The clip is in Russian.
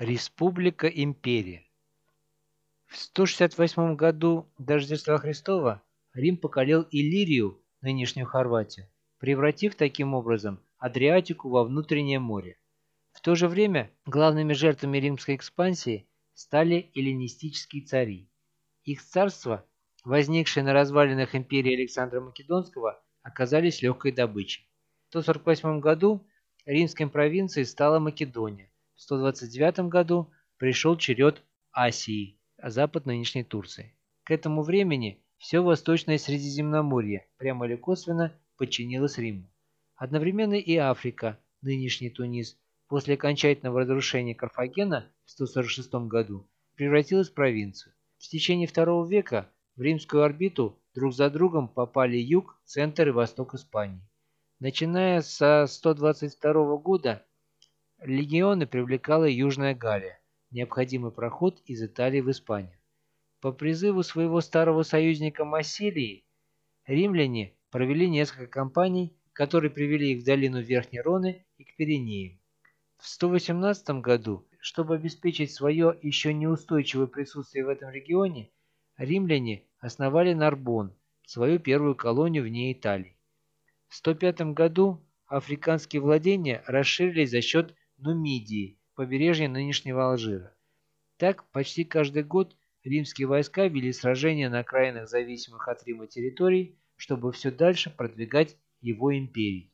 Республика Империя В 168 году до Рождества Христова Рим покорил Иллирию, нынешнюю Хорватию, превратив таким образом Адриатику во внутреннее море. В то же время главными жертвами римской экспансии стали эллинистические цари. Их царства, возникшие на развалинах империи Александра Македонского, оказались легкой добычей. В 148 году римской провинцией стала Македония, 129 году пришел черед Асии, а запад нынешней Турции. К этому времени все Восточное Средиземноморье, прямо или косвенно, подчинилось Риму. Одновременно и Африка, нынешний Тунис, после окончательного разрушения Карфагена в 146 году, превратилась в провинцию. В течение второго века в римскую орбиту друг за другом попали юг, центр и восток Испании. Начиная со 122 года Легионы привлекала Южная Галлия, необходимый проход из Италии в Испанию. По призыву своего старого союзника Массилии, римляне провели несколько кампаний, которые привели их в долину Верхней Роны и к Пиренеям. В 118 году, чтобы обеспечить свое еще неустойчивое присутствие в этом регионе, римляне основали Нарбон, свою первую колонию вне Италии. В 105 году африканские владения расширились за счет Нумидии, побережье нынешнего Алжира. Так, почти каждый год римские войска вели сражения на окраинах зависимых от Рима территорий, чтобы все дальше продвигать его империи.